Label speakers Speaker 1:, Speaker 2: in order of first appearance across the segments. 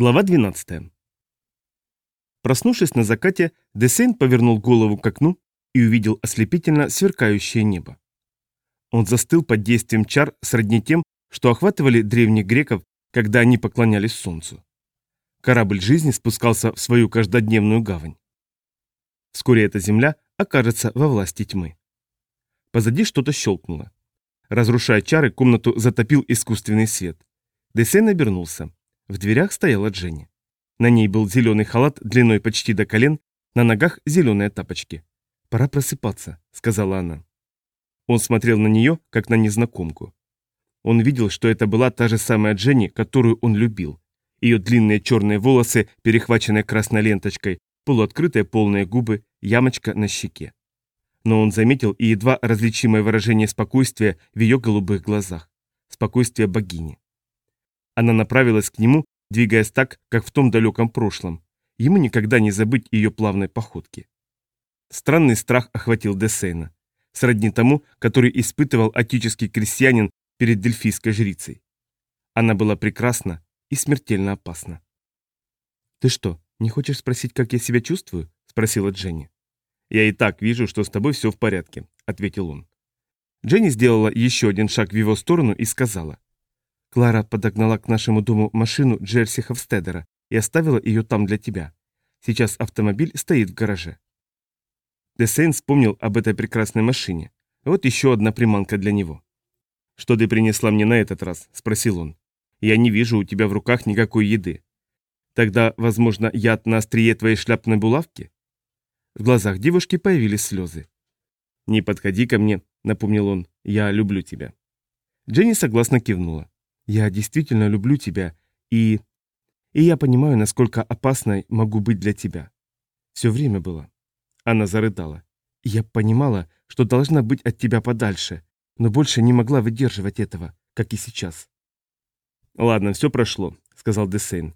Speaker 1: Глава 12. Проснувшись на закате, Десейн повернул голову к окну и увидел ослепительно сверкающее небо. Он застыл под действием чар сродни тем, что охватывали древних греков, когда они поклонялись солнцу. Корабль жизни спускался в свою каждодневную гавань. Вскоре эта земля окажется во власти тьмы. Позади что-то щелкнуло. Разрушая чары, комнату затопил искусственный свет. Десейн обернулся. В дверях стояла Дженни. На ней был зеленый халат длиной почти до колен, на ногах зеленые тапочки. «Пора просыпаться», — сказала она. Он смотрел на нее, как на незнакомку. Он видел, что это была та же самая Дженни, которую он любил. Ее длинные черные волосы, перехваченные красной ленточкой, полуоткрытые полные губы, ямочка на щеке. Но он заметил и едва различимое выражение спокойствия в ее голубых глазах. Спокойствие богини. Она направилась к нему, двигаясь так, как в том далеком прошлом. Ему никогда не забыть ее плавной походки. Странный страх охватил Десейна, сродни тому, который испытывал отеческий крестьянин перед дельфийской жрицей. Она была прекрасна и смертельно опасна. «Ты что, не хочешь спросить, как я себя чувствую?» – спросила Дженни. «Я и так вижу, что с тобой все в порядке», – ответил он. Дженни сделала еще один шаг в его сторону и сказала. Клара подогнала к нашему дому машину Джерси Ховстедера и оставила ее там для тебя. Сейчас автомобиль стоит в гараже. Десейн вспомнил об этой прекрасной машине. Вот еще одна приманка для него. «Что ты принесла мне на этот раз?» – спросил он. «Я не вижу у тебя в руках никакой еды. Тогда, возможно, яд на острие твоей шляпной булавки?» В глазах девушки появились слезы. «Не подходи ко мне», — напомнил он, — «я люблю тебя». Дженни согласно кивнула. Я действительно люблю тебя, и... И я понимаю, насколько опасной могу быть для тебя. Все время было. Она зарыдала. Я понимала, что должна быть от тебя подальше, но больше не могла выдерживать этого, как и сейчас. «Ладно, все прошло», — сказал Десейн.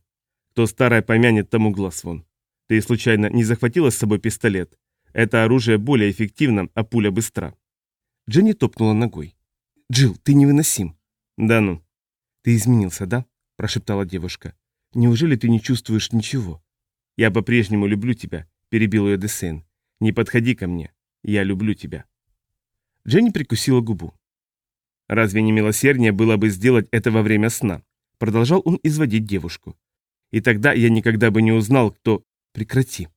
Speaker 1: «Кто старое помянет, тому глаз вон. Ты случайно не захватила с собой пистолет? Это оружие более эффективно, а пуля быстра». Дженни топнула ногой. «Джилл, ты невыносим». «Да ну, «Ты изменился, да?» – прошептала девушка. «Неужели ты не чувствуешь ничего?» «Я по-прежнему люблю тебя», – перебил ее Десейн. «Не подходи ко мне. Я люблю тебя». Дженни прикусила губу. «Разве не милосерднее было бы сделать это во время сна?» Продолжал он изводить девушку. «И тогда я никогда бы не узнал, кто...» «Прекрати».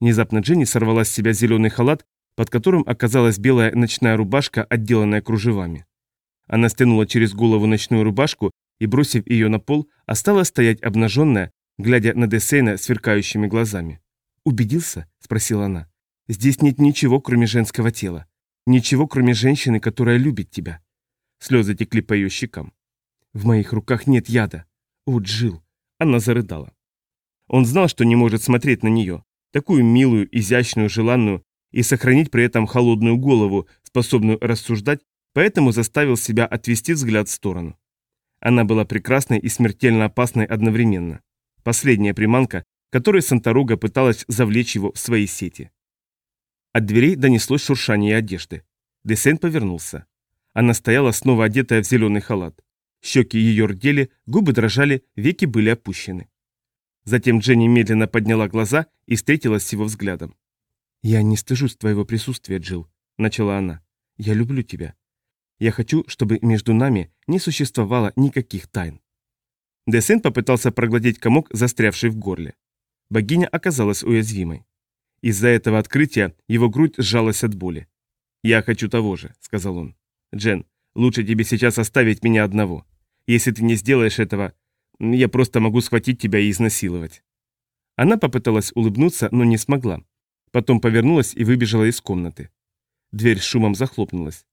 Speaker 1: Внезапно Дженни сорвала с себя зеленый халат, под которым оказалась белая ночная рубашка, отделанная кружевами. Она стянула через голову ночную рубашку и, бросив ее на пол, осталась стоять обнаженная, глядя на Десейна сверкающими глазами. «Убедился?» – спросила она. «Здесь нет ничего, кроме женского тела. Ничего, кроме женщины, которая любит тебя». Слезы текли по ее щекам. «В моих руках нет яда. О, Джил. Она зарыдала. Он знал, что не может смотреть на нее, такую милую, изящную, желанную, и сохранить при этом холодную голову, способную рассуждать поэтому заставил себя отвести взгляд в сторону. Она была прекрасной и смертельно опасной одновременно. Последняя приманка, которой Санторуга пыталась завлечь его в свои сети. От дверей донеслось шуршание одежды. Десен повернулся. Она стояла снова одетая в зеленый халат. Щеки ее рдели, губы дрожали, веки были опущены. Затем Дженни медленно подняла глаза и встретилась с его взглядом. «Я не стыжусь твоего присутствия, Джилл», — начала она. «Я люблю тебя. Я хочу, чтобы между нами не существовало никаких тайн. Десен попытался проглотить комок, застрявший в горле. Богиня оказалась уязвимой. Из-за этого открытия его грудь сжалась от боли. «Я хочу того же», — сказал он. «Джен, лучше тебе сейчас оставить меня одного. Если ты не сделаешь этого, я просто могу схватить тебя и изнасиловать». Она попыталась улыбнуться, но не смогла. Потом повернулась и выбежала из комнаты. Дверь с шумом захлопнулась.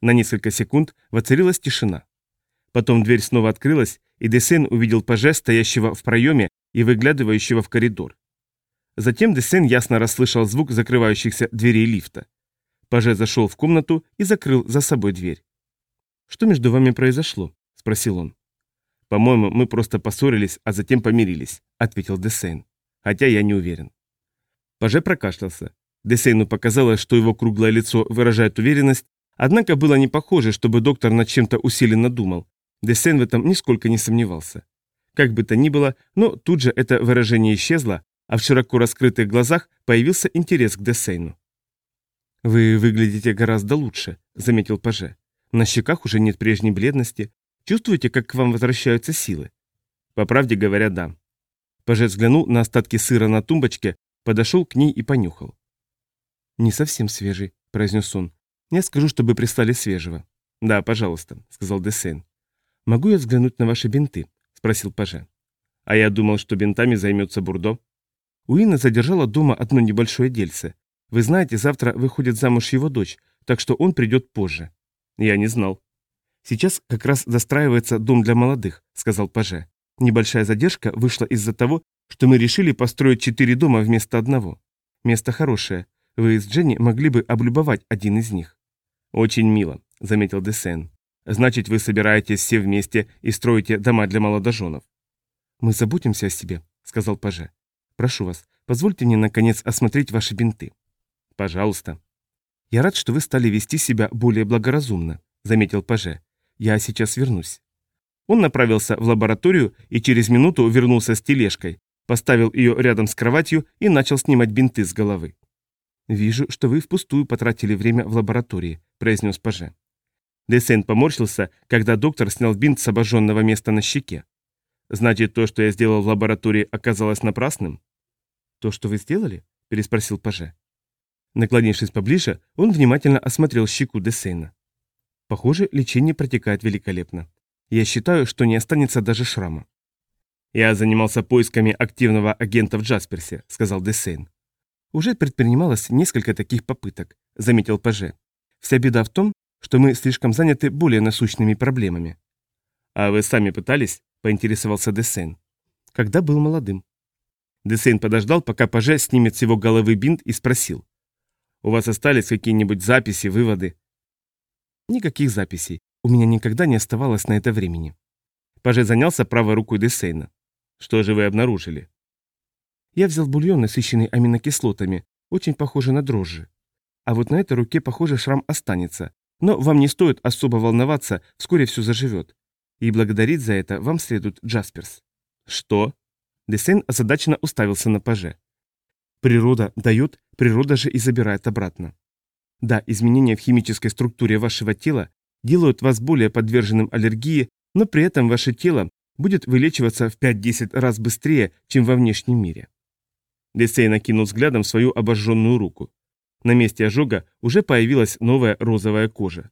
Speaker 1: На несколько секунд воцарилась тишина. Потом дверь снова открылась, и Десен увидел паже, стоящего в проеме и выглядывающего в коридор. Затем Десен ясно расслышал звук закрывающихся дверей лифта. Паже зашел в комнату и закрыл за собой дверь. «Что между вами произошло?» – спросил он. «По-моему, мы просто поссорились, а затем помирились», – ответил Десейн. «Хотя я не уверен». Паже прокашлялся. Десейну показалось, что его круглое лицо выражает уверенность, Однако было не похоже, чтобы доктор над чем-то усиленно думал. Десен в этом нисколько не сомневался. Как бы то ни было, но тут же это выражение исчезло, а в широко раскрытых глазах появился интерес к Десейну. «Вы выглядите гораздо лучше», — заметил Паже. «На щеках уже нет прежней бледности. Чувствуете, как к вам возвращаются силы?» «По правде говоря, да». Паже взглянул на остатки сыра на тумбочке, подошел к ней и понюхал. «Не совсем свежий», — произнес он. «Я скажу, чтобы прислали свежего». «Да, пожалуйста», — сказал Десейн. «Могу я взглянуть на ваши бинты?» — спросил Паже. «А я думал, что бинтами займется Бурдо». Уина задержала дома одно небольшое дельце. Вы знаете, завтра выходит замуж его дочь, так что он придет позже. Я не знал. Сейчас как раз достраивается дом для молодых, сказал Паже. Небольшая задержка вышла из-за того, что мы решили построить четыре дома вместо одного. Место хорошее. Вы с Дженни могли бы облюбовать один из них. Очень мило, заметил Десен. Значит, вы собираетесь все вместе и строите дома для молодоженов. Мы заботимся о себе, сказал Паже. Прошу вас, позвольте мне наконец осмотреть ваши бинты. Пожалуйста. Я рад, что вы стали вести себя более благоразумно, заметил Паже. Я сейчас вернусь. Он направился в лабораторию и через минуту вернулся с тележкой, поставил ее рядом с кроватью и начал снимать бинты с головы. «Вижу, что вы впустую потратили время в лаборатории», – произнес Паже. Десен поморщился, когда доктор снял бинт с обожженного места на щеке. «Значит, то, что я сделал в лаборатории, оказалось напрасным?» «То, что вы сделали?» – переспросил Паже. Наклонившись поближе, он внимательно осмотрел щеку Десейна. Похоже, лечение протекает великолепно. Я считаю, что не останется даже шрама. «Я занимался поисками активного агента в Джасперсе», — сказал Десейн. «Уже предпринималось несколько таких попыток», — заметил Паже. «Вся беда в том, что мы слишком заняты более насущными проблемами». «А вы сами пытались?» — поинтересовался Десейн. «Когда был молодым». Десейн подождал, пока Паже снимет с его головы бинт и спросил. У вас остались какие-нибудь записи, выводы? Никаких записей. У меня никогда не оставалось на это времени. Паже занялся правой рукой Десейна. Что же вы обнаружили? Я взял бульон, насыщенный аминокислотами, очень похожий на дрожжи. А вот на этой руке, похоже, шрам останется. Но вам не стоит особо волноваться, вскоре все заживет. И благодарить за это вам следует Джасперс. Что? Десейн озадаченно уставился на Паже. Природа дает, природа же и забирает обратно. Да, изменения в химической структуре вашего тела делают вас более подверженным аллергии, но при этом ваше тело будет вылечиваться в 5-10 раз быстрее, чем во внешнем мире. Десей накинул взглядом свою обожженную руку. На месте ожога уже появилась новая розовая кожа.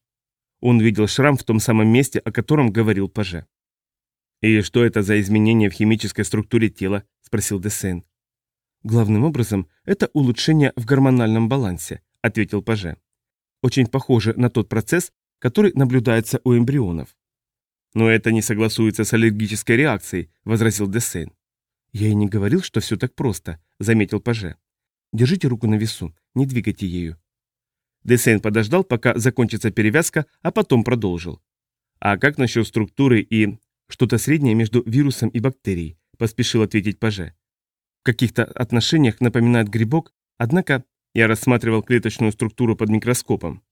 Speaker 1: Он видел шрам в том самом месте, о котором говорил Паже. «И что это за изменения в химической структуре тела?» – спросил Десейн. Главным образом, это улучшение в гормональном балансе, ответил Паже. Очень похоже на тот процесс, который наблюдается у эмбрионов. Но это не согласуется с аллергической реакцией, возразил Десейн. Я и не говорил, что все так просто, заметил Паже. Держите руку на весу, не двигайте ею. Десейн подождал, пока закончится перевязка, а потом продолжил. А как насчет структуры и... Что-то среднее между вирусом и бактерией, поспешил ответить Паже каких-то отношениях напоминает грибок, однако я рассматривал клеточную структуру под микроскопом.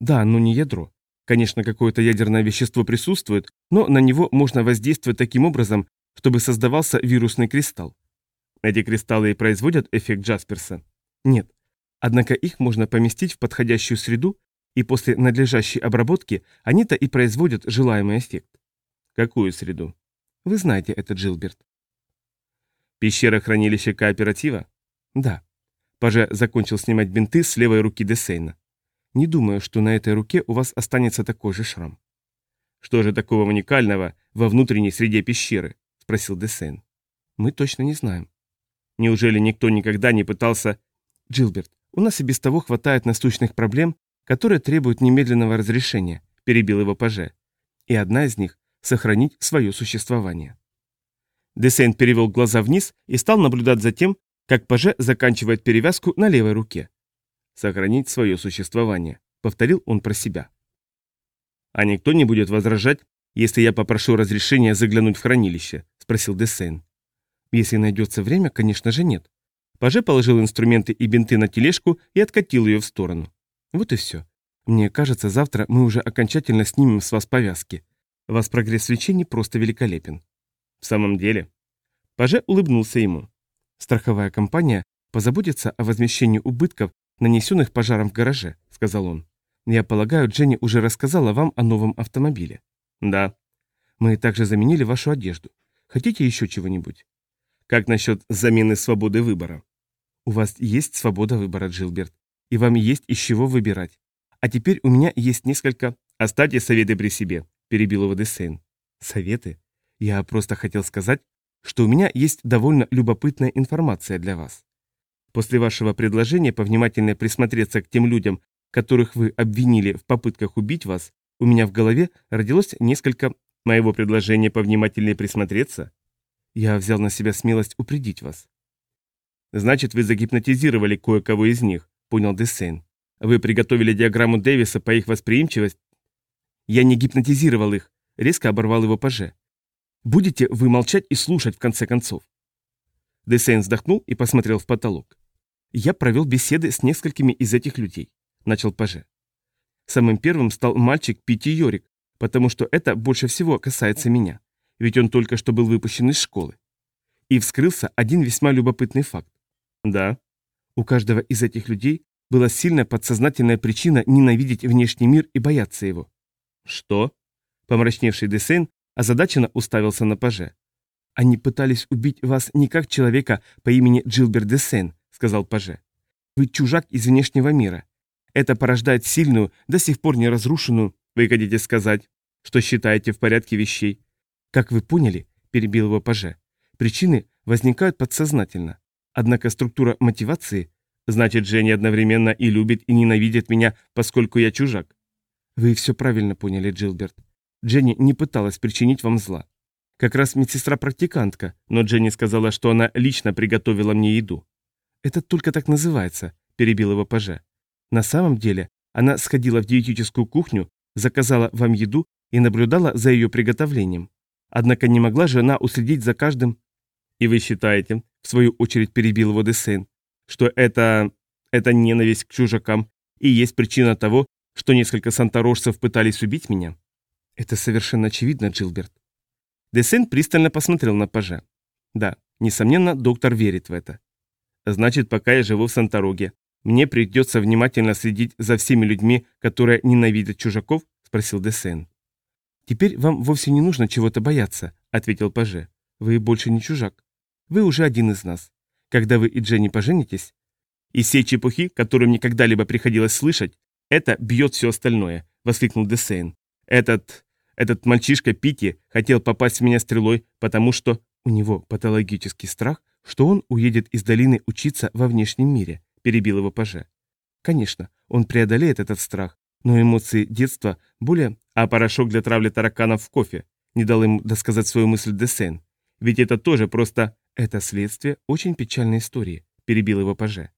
Speaker 1: Да, но не ядро. Конечно, какое-то ядерное вещество присутствует, но на него можно воздействовать таким образом, чтобы создавался вирусный кристалл. Эти кристаллы и производят эффект Джасперса? Нет. Однако их можно поместить в подходящую среду, и после надлежащей обработки они-то и производят желаемый эффект. Какую среду? Вы знаете это, Джилберт. Пещера хранилища кооператива? Да. Паже закончил снимать бинты с левой руки Десейна. Не думаю, что на этой руке у вас останется такой же шрам. Что же такого уникального во внутренней среде пещеры? Спросил Десейн. Мы точно не знаем. Неужели никто никогда не пытался... Джилберт, у нас и без того хватает насущных проблем, которые требуют немедленного разрешения, перебил его Паже. И одна из них — сохранить свое существование. Десейн перевел глаза вниз и стал наблюдать за тем, как Паже заканчивает перевязку на левой руке. «Сохранить свое существование», — повторил он про себя. «А никто не будет возражать, если я попрошу разрешения заглянуть в хранилище?» — спросил Десейн. «Если найдется время, конечно же нет». Паже положил инструменты и бинты на тележку и откатил ее в сторону. «Вот и все. Мне кажется, завтра мы уже окончательно снимем с вас повязки. Вас прогресс в лечении просто великолепен». В самом деле? Паже улыбнулся ему.
Speaker 2: Страховая компания позаботится о возмещении убытков, нанесенных пожаром в гараже, сказал он. Я полагаю, Дженни уже рассказала вам о новом автомобиле.
Speaker 1: Да.
Speaker 2: Мы также заменили вашу одежду. Хотите еще чего-нибудь?
Speaker 1: Как насчет замены свободы выбора?
Speaker 2: У вас есть свобода выбора, Джилберт, и вам есть из чего выбирать. А теперь у меня есть несколько...
Speaker 1: Оставьте советы при себе, перебил его Десейн.
Speaker 2: Советы? Я просто хотел сказать, что у меня есть довольно любопытная информация для вас. После вашего предложения повнимательнее присмотреться к тем людям, которых вы обвинили в попытках убить вас, у меня в голове родилось несколько моего предложения повнимательнее присмотреться. Я взял на себя смелость упредить вас.
Speaker 1: Значит, вы загипнотизировали кое-кого из них, понял Десейн. Вы приготовили диаграмму Дэвиса по их восприимчивости?
Speaker 2: Я не гипнотизировал их, резко оборвал его паже. Будете вы молчать и слушать в конце концов? Десейн вздохнул и посмотрел в потолок. Я провел беседы с несколькими из этих людей, начал паже. Самым первым стал мальчик Пити Йорик, потому что это больше всего касается меня, ведь он только что был выпущен из школы. И вскрылся один весьма любопытный факт.
Speaker 1: Да.
Speaker 2: У каждого из этих людей была сильная подсознательная причина ненавидеть внешний мир и бояться его.
Speaker 1: Что?
Speaker 2: Помрачневший Десейн озадаченно уставился на паже. «Они пытались убить вас не как человека по имени Джилберт Десейн», — сказал паже. «Вы чужак из внешнего мира. Это порождает сильную, до сих пор не разрушенную, вы хотите сказать, что считаете в порядке вещей. Как вы поняли, перебил его паже, причины возникают подсознательно. Однако структура мотивации Значит, Женя одновременно и любит, и ненавидит меня, поскольку я чужак. Вы все правильно поняли, Джилберт. Дженни не пыталась причинить вам зла. Как раз медсестра-практикантка, но Дженни сказала, что она лично приготовила мне еду. Это только так называется, перебил его паже. На самом деле, она сходила в диетическую кухню, заказала вам еду и наблюдала за ее приготовлением. Однако не могла же она уследить за каждым...
Speaker 1: И вы считаете, в свою очередь перебил его Десейн, что это... это ненависть к чужакам и есть причина того, что несколько санторожцев пытались убить меня?
Speaker 2: Это совершенно очевидно, Джилберт.
Speaker 1: Десен пристально посмотрел на пажа. Да, несомненно, доктор верит в это. Значит, пока я живу в Сантороге, мне придется внимательно следить за всеми людьми, которые ненавидят чужаков? Спросил Десен.
Speaker 2: Теперь вам вовсе не нужно чего-то бояться, ответил паже. Вы больше не чужак. Вы уже один из нас. Когда вы и Дженни поженитесь,
Speaker 1: и все чепухи, которые мне когда-либо приходилось слышать, это бьет все остальное, воскликнул Десейн. Этот... этот мальчишка Пити хотел попасть в меня стрелой, потому что
Speaker 2: у него патологический страх, что он уедет из долины учиться во внешнем мире, перебил его паже. Конечно, он преодолеет этот страх, но эмоции детства более...
Speaker 1: А порошок для травли тараканов в кофе, не дал ему досказать свою мысль Десейн. Ведь это тоже просто...
Speaker 2: Это следствие очень печальной истории, перебил его паже.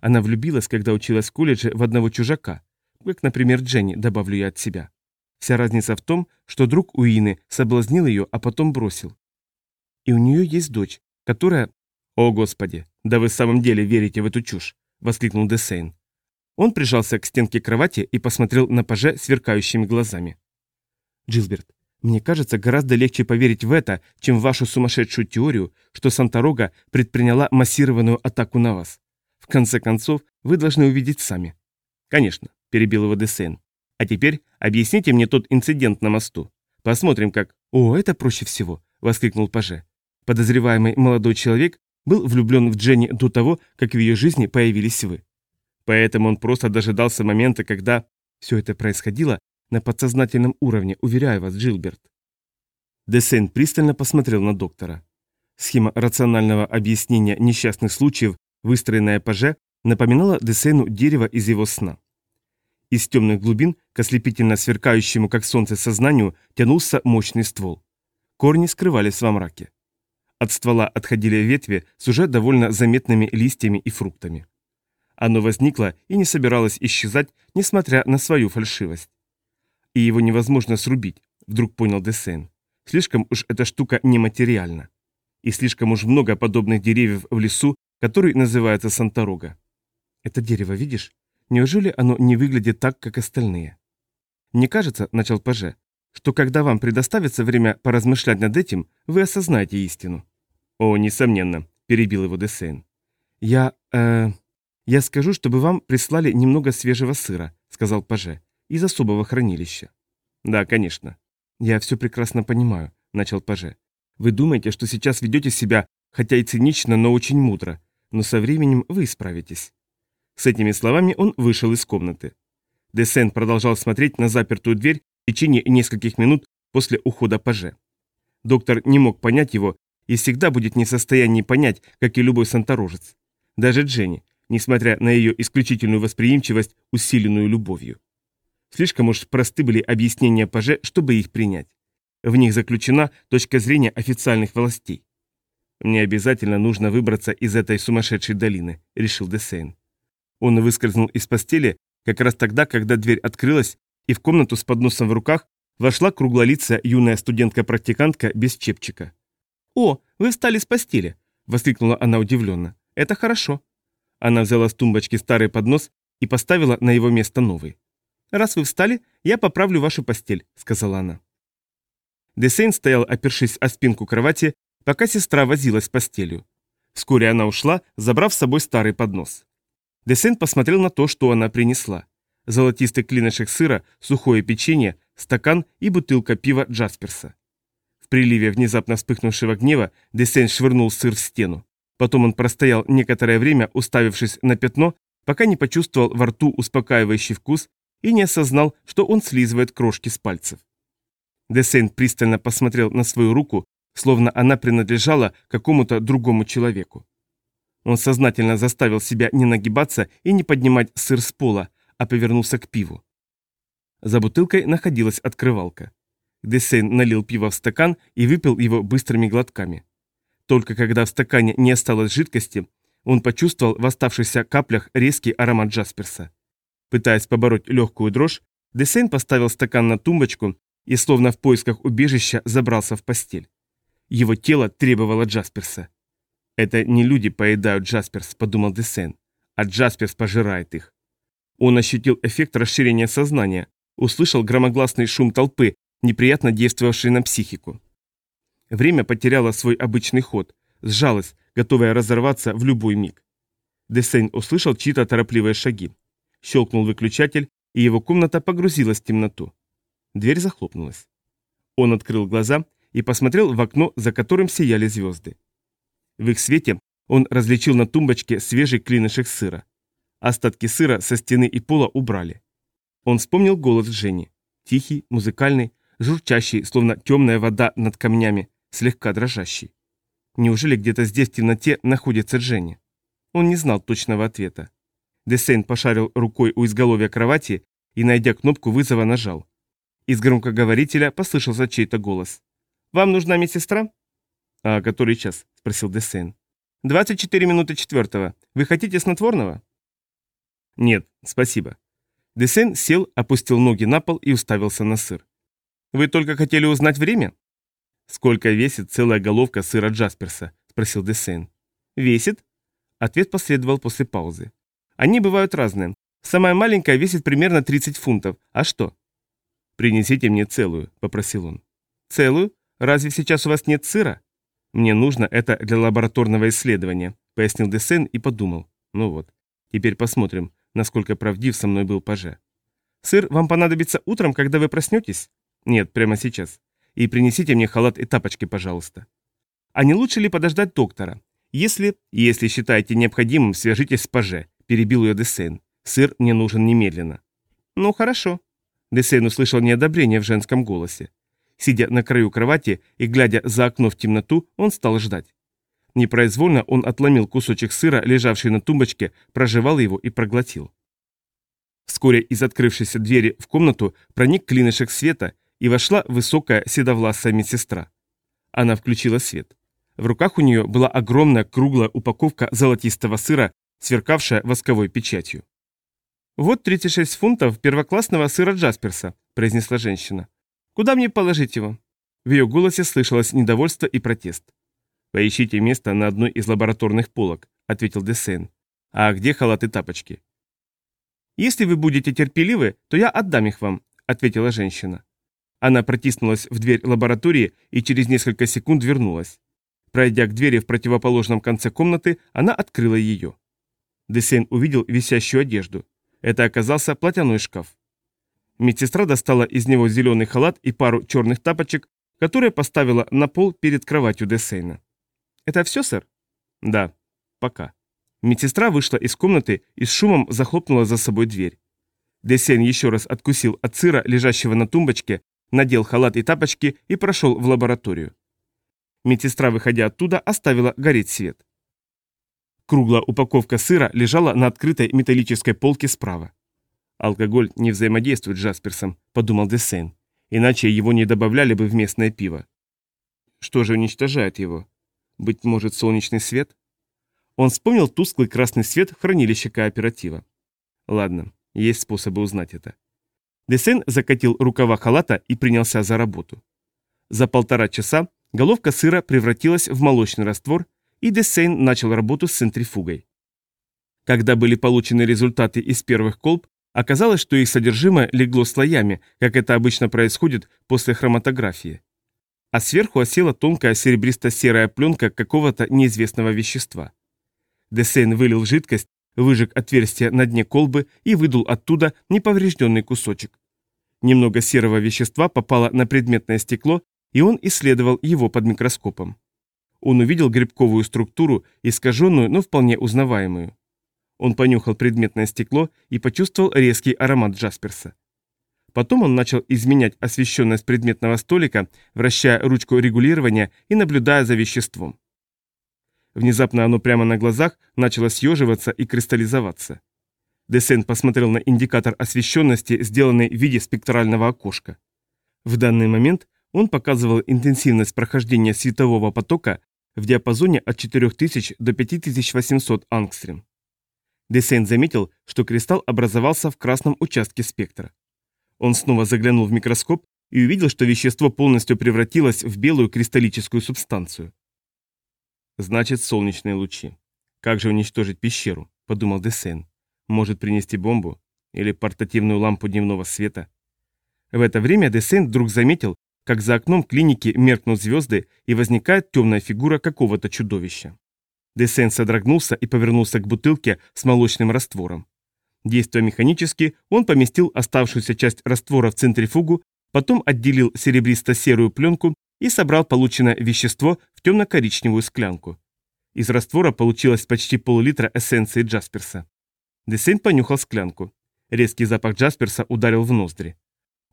Speaker 2: Она влюбилась, когда училась в колледже, в одного чужака, как, например, Дженни, добавлю я от себя. Вся разница в том, что друг Уины соблазнил ее, а потом бросил. И у нее есть дочь, которая...
Speaker 1: «О, Господи, да вы в самом деле верите в эту чушь!» — воскликнул Десейн. Он прижался к стенке кровати и посмотрел на паже сверкающими глазами.
Speaker 2: «Джилберт, мне кажется, гораздо легче поверить в это, чем в вашу сумасшедшую теорию, что Санторога предприняла массированную атаку на вас. В конце концов, вы должны увидеть сами.
Speaker 1: Конечно, перебил его Десен. А теперь объясните мне тот инцидент на мосту. Посмотрим, как...
Speaker 2: О, это проще всего, воскликнул Паже. Подозреваемый молодой человек был влюблен в Дженни до того, как в ее жизни появились вы.
Speaker 1: Поэтому он просто дожидался момента, когда...
Speaker 2: Все это происходило на подсознательном уровне, уверяю вас, Джилберт.
Speaker 1: Десен пристально посмотрел на доктора.
Speaker 2: Схема рационального объяснения несчастных случаев, выстроенная Паже, напоминала Десену дерево из его сна. Из темных глубин к ослепительно сверкающему, как солнце, сознанию тянулся мощный ствол. Корни скрывались во мраке. От ствола отходили ветви с уже довольно заметными листьями и фруктами. Оно возникло и не собиралось исчезать, несмотря на свою фальшивость. И его невозможно срубить, вдруг понял Десен. Слишком уж эта штука нематериальна. И слишком уж много подобных деревьев в лесу, который называется Санторога. Это дерево, видишь? Неужели оно не выглядит так, как остальные? Мне кажется, начал Паже, что когда вам предоставится время поразмышлять над этим,
Speaker 1: вы осознаете истину. О, несомненно, перебил его Десейн.
Speaker 2: Я, э, я скажу, чтобы вам прислали немного свежего сыра, сказал Паже, из особого хранилища.
Speaker 1: Да, конечно.
Speaker 2: Я все прекрасно понимаю, начал Паже. Вы думаете, что сейчас ведете себя, хотя и цинично, но очень мудро, но со временем вы исправитесь.
Speaker 1: С этими словами он вышел из комнаты. Десен продолжал смотреть на запертую дверь в течение нескольких минут после ухода Паже. Доктор не мог понять его и всегда будет не в состоянии понять, как и любой санторожец. Даже Дженни, несмотря на ее исключительную восприимчивость, усиленную любовью. Слишком уж просты были объяснения Паже, чтобы их принять. В них заключена точка зрения официальных властей. «Мне обязательно нужно выбраться из этой сумасшедшей долины», — решил Десейн. Он выскользнул из постели как раз тогда, когда дверь открылась, и в комнату с подносом в руках вошла круглолицая юная студентка-практикантка без чепчика. «О, вы встали с постели!» – воскликнула она удивленно. «Это хорошо». Она взяла с тумбочки старый поднос и поставила на его место новый. «Раз вы встали, я поправлю вашу постель», — сказала она. Десейн стоял, опершись о спинку кровати, пока сестра возилась с постелью. Вскоре она ушла, забрав с собой старый поднос. Десейн посмотрел на то, что она принесла. Золотистый клинышек сыра, сухое печенье, стакан и бутылка пива Джасперса. В приливе внезапно вспыхнувшего гнева Десейн швырнул сыр в стену. Потом он простоял некоторое время, уставившись на пятно, пока не почувствовал во рту успокаивающий вкус и не осознал, что он слизывает крошки с пальцев. Десейн пристально посмотрел на свою руку, словно она принадлежала какому-то другому человеку. Он сознательно заставил себя не нагибаться и не поднимать сыр с пола, а повернулся к пиву. За бутылкой находилась открывалка. Десейн налил пиво в стакан и выпил его быстрыми глотками. Только когда в стакане не осталось жидкости, он почувствовал в оставшихся каплях резкий аромат Джасперса. Пытаясь побороть легкую дрожь, Десейн поставил стакан на тумбочку и, словно в поисках убежища, забрался в постель. Его тело требовало Джасперса. «Это не люди поедают Джасперс», — подумал Десейн, — «а Джасперс пожирает их». Он ощутил эффект расширения сознания, услышал громогласный шум толпы, неприятно действовавший на психику. Время потеряло свой обычный ход, сжалось, готовое разорваться в любой миг. Десейн услышал чьи-то торопливые шаги. Щелкнул выключатель, и его комната погрузилась в темноту. Дверь захлопнулась. Он открыл глаза и посмотрел в окно, за которым сияли звезды. В их свете он различил на тумбочке свежий клинышек сыра. Остатки сыра со стены и пола убрали. Он вспомнил голос Жени. Тихий, музыкальный, журчащий, словно темная вода над камнями, слегка дрожащий. Неужели где-то здесь в темноте находится Дженни? Он не знал точного ответа. Десейн пошарил рукой у изголовья кровати и, найдя кнопку вызова, нажал. Из громкоговорителя послышался чей-то голос. «Вам нужна медсестра?» «А который час?» – спросил Десейн. «24 минуты четвертого. Вы хотите снотворного?» «Нет, спасибо». Десейн сел, опустил ноги на пол и уставился на сыр. «Вы только хотели узнать время?» «Сколько весит целая головка сыра Джасперса?» – спросил Десейн. «Весит?» Ответ последовал после паузы. Они бывают разные. Самая маленькая весит примерно 30 фунтов. А что? Принесите мне целую, попросил он. Целую? Разве сейчас у вас нет сыра? Мне нужно это для лабораторного исследования, пояснил Десен и подумал. Ну вот, теперь посмотрим, насколько правдив со мной был Паже. Сыр вам понадобится утром, когда вы проснетесь? Нет, прямо сейчас. И принесите мне халат и тапочки, пожалуйста. А не лучше ли подождать доктора? Если, если считаете необходимым, свяжитесь с Паже. — перебил ее Десейн. «Сыр мне нужен немедленно». «Ну, хорошо». Десейн услышал неодобрение в женском голосе. Сидя на краю кровати и глядя за окно в темноту, он стал ждать. Непроизвольно он отломил кусочек сыра, лежавший на тумбочке, прожевал его и проглотил. Вскоре из открывшейся двери в комнату проник клинышек света, и вошла высокая седовласая медсестра. Она включила свет. В руках у нее была огромная круглая упаковка золотистого сыра сверкавшая восковой печатью. «Вот 36 фунтов первоклассного сыра Джасперса», – произнесла женщина. «Куда мне положить его?» В ее голосе слышалось недовольство и протест. «Поищите место на одной из лабораторных полок», – ответил Десен. «А где халаты тапочки?» «Если вы будете терпеливы, то я отдам их вам», – ответила женщина. Она протиснулась в дверь лаборатории и через несколько секунд вернулась. Пройдя к двери в противоположном конце комнаты, она открыла ее. Десейн увидел висящую одежду. Это оказался платяной шкаф. Медсестра достала из него зеленый халат и пару черных тапочек, которые поставила на пол перед кроватью Десейна. «Это все, сэр?» «Да, пока». Медсестра вышла из комнаты и с шумом захлопнула за собой дверь. Десейн еще раз откусил от сыра, лежащего на тумбочке, надел халат и тапочки и прошел в лабораторию. Медсестра, выходя оттуда, оставила гореть свет. Круглая упаковка сыра лежала на открытой металлической полке справа. «Алкоголь не взаимодействует с Джасперсом», — подумал Десейн. «Иначе его не добавляли бы в местное пиво». Что же уничтожает его? Быть может, солнечный свет? Он вспомнил тусклый красный свет в хранилище кооператива. Ладно, есть способы узнать это. Десен закатил рукава халата и принялся за работу. За полтора часа головка сыра превратилась в молочный раствор, и Десейн начал работу с центрифугой. Когда были получены результаты из первых колб, оказалось, что их содержимое легло слоями, как это обычно происходит после хроматографии. А сверху осела тонкая серебристо-серая пленка какого-то неизвестного вещества. Десейн вылил жидкость, выжег отверстие на дне колбы и выдул оттуда неповрежденный кусочек. Немного серого вещества попало на предметное стекло, и он исследовал его под микроскопом. Он увидел грибковую структуру, искаженную, но вполне узнаваемую. Он понюхал предметное стекло и почувствовал резкий аромат Джасперса. Потом он начал изменять освещенность предметного столика, вращая ручку регулирования и наблюдая за веществом. Внезапно оно прямо на глазах начало съеживаться и кристаллизоваться. Десен посмотрел на индикатор освещенности, сделанный в виде спектрального окошка. В данный момент он показывал интенсивность прохождения светового потока в диапазоне от 4000 до 5800 ангстрем. Десен заметил, что кристалл образовался в красном участке спектра. Он снова заглянул в микроскоп и увидел, что вещество полностью превратилось в белую кристаллическую субстанцию. Значит, солнечные лучи. Как же уничтожить пещеру? Подумал Десен. Может принести бомбу? Или портативную лампу дневного света? В это время Десен вдруг заметил, как за окном клиники меркнут звезды и возникает темная фигура какого-то чудовища. Десен содрогнулся и повернулся к бутылке с молочным раствором. Действуя механически, он поместил оставшуюся часть раствора в центрифугу, потом отделил серебристо-серую пленку и собрал полученное вещество в темно-коричневую склянку. Из раствора получилось почти пол-литра эссенции Джасперса. Десейн понюхал склянку. Резкий запах Джасперса ударил в ноздри.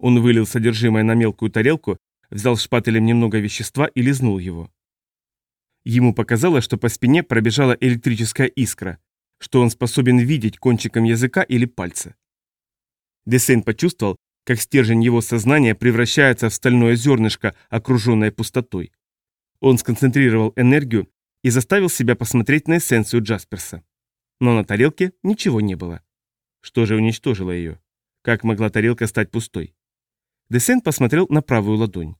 Speaker 1: Он вылил содержимое на мелкую тарелку, взял шпателем немного вещества и лизнул его. Ему показалось, что по спине пробежала электрическая искра, что он способен видеть кончиком языка или пальца. Десейн почувствовал, как стержень его сознания превращается в стальное зернышко, окруженное пустотой. Он сконцентрировал энергию и заставил себя посмотреть на эссенцию Джасперса. Но на тарелке ничего не было. Что же уничтожило ее? Как могла тарелка стать пустой? Десен посмотрел на правую ладонь.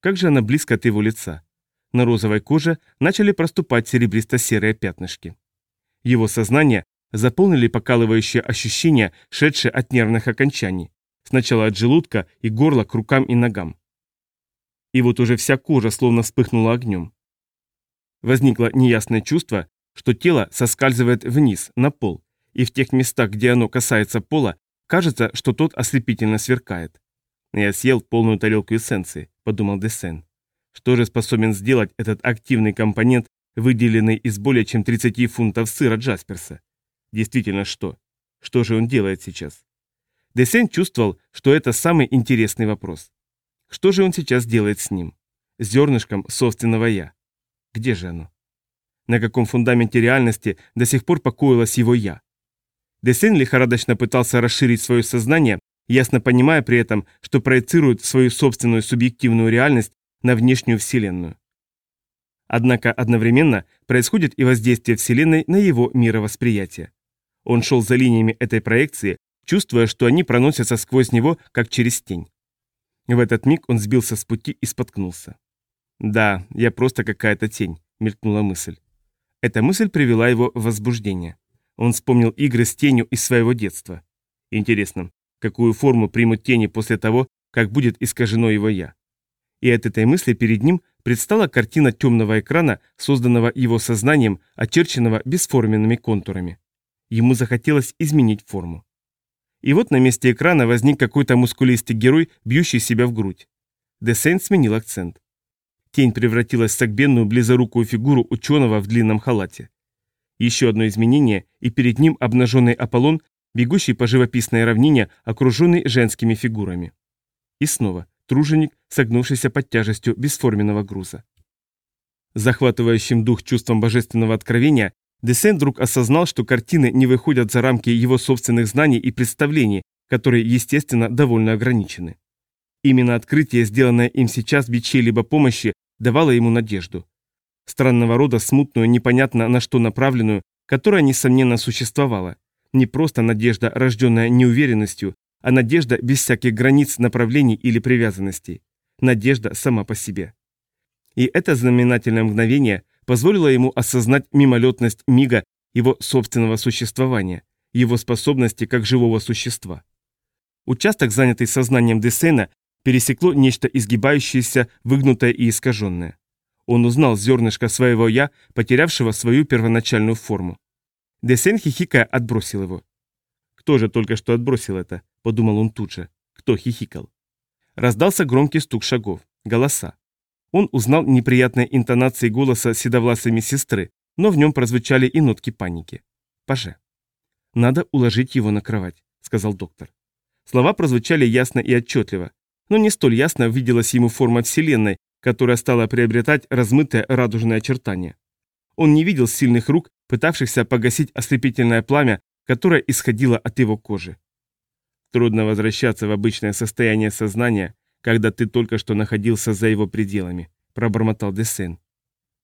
Speaker 1: Как же она близко от его лица. На розовой коже начали проступать серебристо-серые пятнышки. Его сознание заполнили покалывающие ощущения, шедшие от нервных окончаний. Сначала от желудка и горла к рукам и ногам. И вот уже вся кожа словно вспыхнула огнем. Возникло неясное чувство, что тело соскальзывает вниз, на пол, и в тех местах, где оно касается пола, кажется, что тот ослепительно сверкает. «Я съел полную тарелку эссенции», — подумал Десен. «Что же способен сделать этот активный компонент, выделенный из более чем 30 фунтов сыра Джасперса? Действительно, что? Что же он делает сейчас?» Десен чувствовал, что это самый интересный вопрос. Что же он сейчас делает с ним? С зернышком собственного «я». Где же оно? На каком фундаменте реальности до сих пор покоилось его «я»? Десен лихорадочно пытался расширить свое сознание, ясно понимая при этом, что проецирует свою собственную субъективную реальность на внешнюю Вселенную. Однако одновременно происходит и воздействие Вселенной на его мировосприятие. Он шел за линиями этой проекции, чувствуя, что они проносятся сквозь него, как через тень. В этот миг он сбился с пути и споткнулся. «Да, я просто какая-то тень», — мелькнула мысль. Эта мысль привела его в возбуждение. Он вспомнил игры с тенью из своего детства. Интересно, какую форму примут тени после того, как будет искажено его «я». И от этой мысли перед ним предстала картина темного экрана, созданного его сознанием, очерченного бесформенными контурами. Ему захотелось изменить форму. И вот на месте экрана возник какой-то мускулистый герой, бьющий себя в грудь. Десейн сменил акцент. Тень превратилась в согбенную близорукую фигуру ученого в длинном халате. Еще одно изменение, и перед ним обнаженный Аполлон, бегущий по живописной равнине, окруженный женскими фигурами. И снова труженик, согнувшийся под тяжестью бесформенного груза. Захватывающим дух чувством божественного откровения, Десен вдруг осознал, что картины не выходят за рамки его собственных знаний и представлений, которые, естественно, довольно ограничены. Именно открытие, сделанное им сейчас без чьей-либо помощи, давало ему надежду. Странного рода смутную, непонятно на что направленную, которая, несомненно, существовала. Не просто надежда, рожденная неуверенностью, а надежда без всяких границ, направлений или привязанностей. Надежда сама по себе. И это знаменательное мгновение позволило ему осознать мимолетность мига его собственного существования, его способности как живого существа. Участок, занятый сознанием Десена, пересекло нечто изгибающееся, выгнутое и искаженное. Он узнал зернышко своего «я», потерявшего свою первоначальную форму. Десен хихикая отбросил его. «Кто же только что отбросил это?» – подумал он тут же. «Кто хихикал?» Раздался громкий стук шагов. Голоса. Он узнал неприятные интонации голоса седовласой медсестры, но в нем прозвучали и нотки паники. «Паже». «Надо уложить его на кровать», — сказал доктор. Слова прозвучали ясно и отчетливо, но не столь ясно виделась ему форма Вселенной, которая стала приобретать размытое радужное очертание. Он не видел сильных рук, пытавшихся погасить ослепительное пламя, которое исходило от его кожи. Трудно возвращаться в обычное состояние сознания, когда ты только что находился за его пределами», — пробормотал Десен.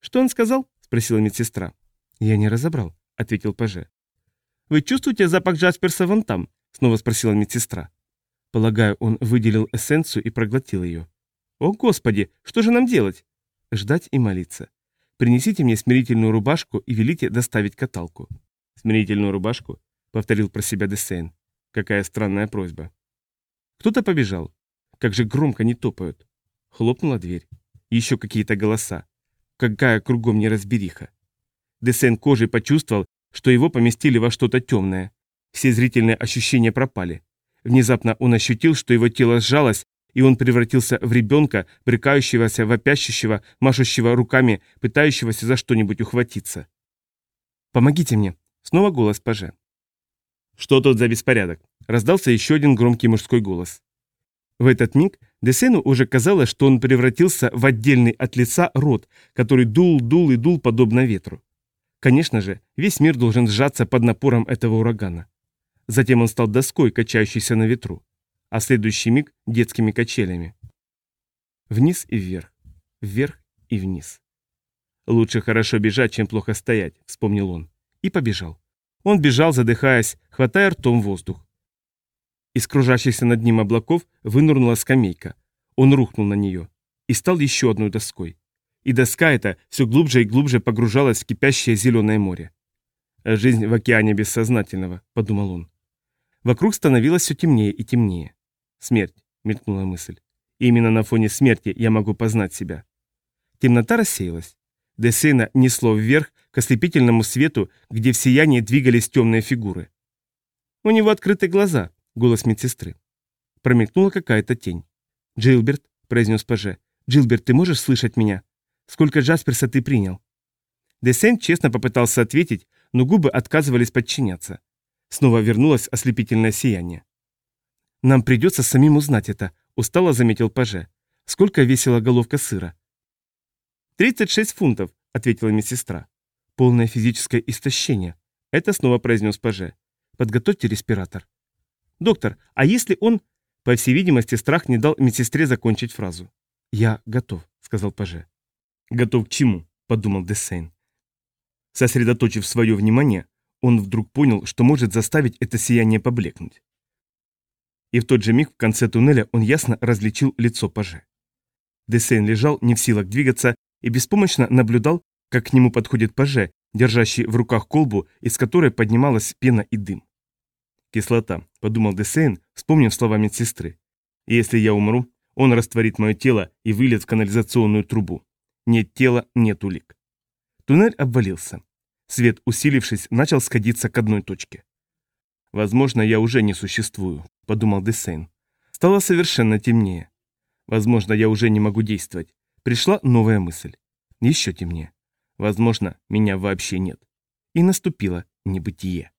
Speaker 1: «Что он сказал?» — спросила медсестра. «Я не разобрал», — ответил Паже. «Вы чувствуете запах Джасперса вон там?» — снова спросила медсестра. Полагаю, он выделил эссенцию и проглотил ее. «О, Господи, что же нам делать?» «Ждать и молиться. Принесите мне смирительную рубашку и велите доставить каталку». «Смирительную рубашку?» — повторил про себя Десейн. «Какая странная просьба». Кто-то побежал. Как же громко они топают. Хлопнула дверь. Еще какие-то голоса. Какая кругом неразбериха. Десен кожей почувствовал, что его поместили во что-то темное. Все зрительные ощущения пропали. Внезапно он ощутил, что его тело сжалось, и он превратился в ребенка, брыкающегося, вопящего, машущего руками, пытающегося за что-нибудь ухватиться. «Помогите мне!» Снова голос паже. «Что тут за беспорядок?» Раздался еще один громкий мужской голос. В этот миг Десену уже казалось, что он превратился в отдельный от лица рот, который дул, дул и дул подобно ветру. Конечно же, весь мир должен сжаться под напором этого урагана. Затем он стал доской, качающейся на ветру, а следующий миг – детскими качелями. Вниз и вверх, вверх и вниз. «Лучше хорошо бежать, чем плохо стоять», – вспомнил он. И побежал. Он бежал, задыхаясь, хватая ртом воздух. Из кружащихся над ним облаков вынырнула скамейка. Он рухнул на нее и стал еще одной доской. И доска эта все глубже и глубже погружалась в кипящее зеленое море. «Жизнь в океане бессознательного», — подумал он. Вокруг становилось все темнее и темнее. «Смерть», — мелькнула мысль. И именно на фоне смерти я могу познать себя. Темнота рассеялась. Десейна несло вверх к ослепительному свету, где в сиянии двигались темные фигуры. У него открыты глаза, голос медсестры. Промелькнула какая-то тень. «Джилберт», — произнес Паже, — «Джилберт, ты можешь слышать меня? Сколько Джасперса ты принял?» Десент честно попытался ответить, но губы отказывались подчиняться. Снова вернулось ослепительное сияние. «Нам придется самим узнать это», — устало заметил Паже. «Сколько весила головка сыра?» «Тридцать шесть фунтов», — ответила медсестра. «Полное физическое истощение», — это снова произнес Паже. «Подготовьте респиратор». «Доктор, а если он...» По всей видимости, страх не дал медсестре закончить фразу. «Я готов», — сказал Паже. «Готов к чему?» — подумал Десейн. Сосредоточив свое внимание, он вдруг понял, что может заставить это сияние поблекнуть. И в тот же миг в конце туннеля он ясно различил лицо Паже. Десейн лежал не в силах двигаться и беспомощно наблюдал, как к нему подходит Паже, держащий в руках колбу, из которой поднималась пена и дым. «Кислота», — подумал Десейн, вспомнив слова медсестры. Если я умру, он растворит мое тело и выльет в канализационную трубу. Нет тела, нет улик.
Speaker 2: Туннель обвалился. Свет, усилившись, начал сходиться к одной точке.
Speaker 1: «Возможно, я уже не существую», — подумал Десейн.
Speaker 2: Стало совершенно темнее.
Speaker 1: Возможно, я уже не могу действовать.
Speaker 2: Пришла новая мысль. Еще темнее.
Speaker 1: Возможно, меня вообще нет.
Speaker 2: И наступило небытие.